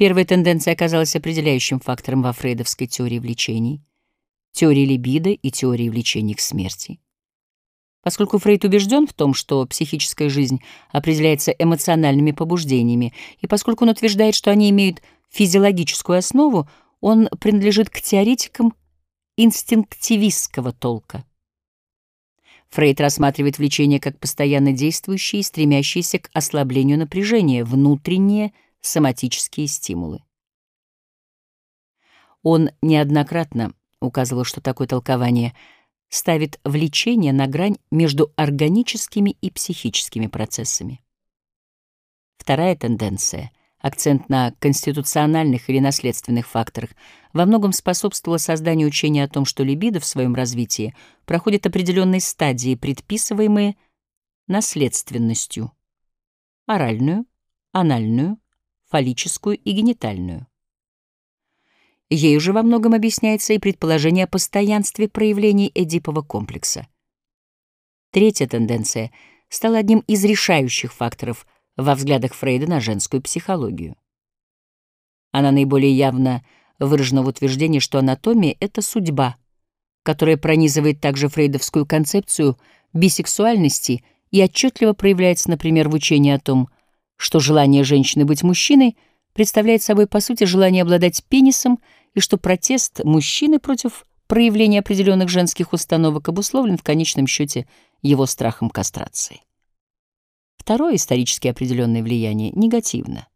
Первая тенденция оказалась определяющим фактором во фрейдовской теории влечений, теории либидо и теории влечений к смерти. Поскольку Фрейд убежден в том, что психическая жизнь определяется эмоциональными побуждениями, и поскольку он утверждает, что они имеют физиологическую основу, он принадлежит к теоретикам инстинктивистского толка. Фрейд рассматривает влечение как постоянно действующие и стремящиеся к ослаблению напряжения, внутренние соматические стимулы. Он неоднократно указывал, что такое толкование — ставит влечение на грань между органическими и психическими процессами. Вторая тенденция — акцент на конституциональных или наследственных факторах — во многом способствовала созданию учения о том, что либидо в своем развитии проходит определенные стадии, предписываемые наследственностью — оральную, анальную, фаллическую и генитальную. Ею же во многом объясняется и предположение о постоянстве проявлений Эдипова комплекса. Третья тенденция стала одним из решающих факторов во взглядах Фрейда на женскую психологию. Она наиболее явно выражена в утверждении, что анатомия — это судьба, которая пронизывает также фрейдовскую концепцию бисексуальности и отчетливо проявляется, например, в учении о том, что желание женщины быть мужчиной представляет собой, по сути, желание обладать пенисом — и что протест мужчины против проявления определенных женских установок обусловлен в конечном счете его страхом кастрации. Второе исторически определенное влияние негативно.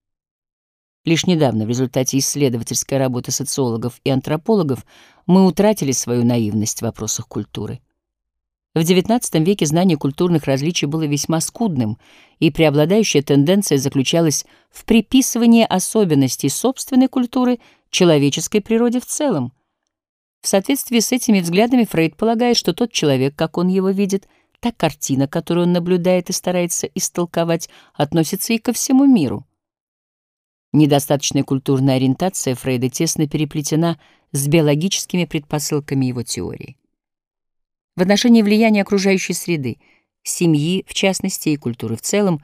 Лишь недавно в результате исследовательской работы социологов и антропологов мы утратили свою наивность в вопросах культуры. В XIX веке знание культурных различий было весьма скудным, и преобладающая тенденция заключалась в приписывании особенностей собственной культуры человеческой природе в целом. В соответствии с этими взглядами Фрейд полагает, что тот человек, как он его видит, та картина, которую он наблюдает и старается истолковать, относится и ко всему миру. Недостаточная культурная ориентация Фрейда тесно переплетена с биологическими предпосылками его теории. В отношении влияния окружающей среды, семьи, в частности, и культуры в целом,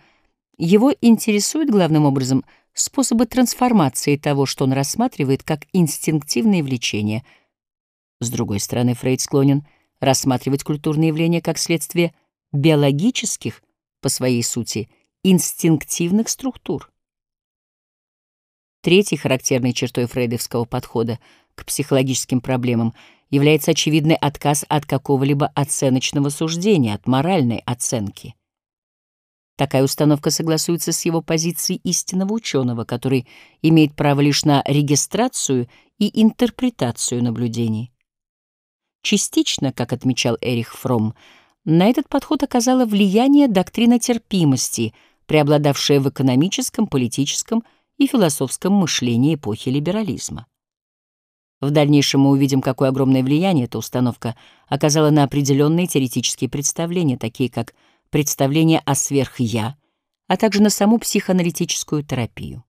его интересует главным образом – способы трансформации того, что он рассматривает как инстинктивные влечения. С другой стороны, Фрейд склонен рассматривать культурные явления как следствие биологических, по своей сути, инстинктивных структур. Третьей характерной чертой фрейдовского подхода к психологическим проблемам является очевидный отказ от какого-либо оценочного суждения, от моральной оценки. Такая установка согласуется с его позицией истинного ученого, который имеет право лишь на регистрацию и интерпретацию наблюдений. Частично, как отмечал Эрих Фромм, на этот подход оказало влияние доктрина терпимости, преобладавшая в экономическом, политическом и философском мышлении эпохи либерализма. В дальнейшем мы увидим, какое огромное влияние эта установка оказала на определенные теоретические представления, такие как представление о сверх-я, а также на саму психоаналитическую терапию.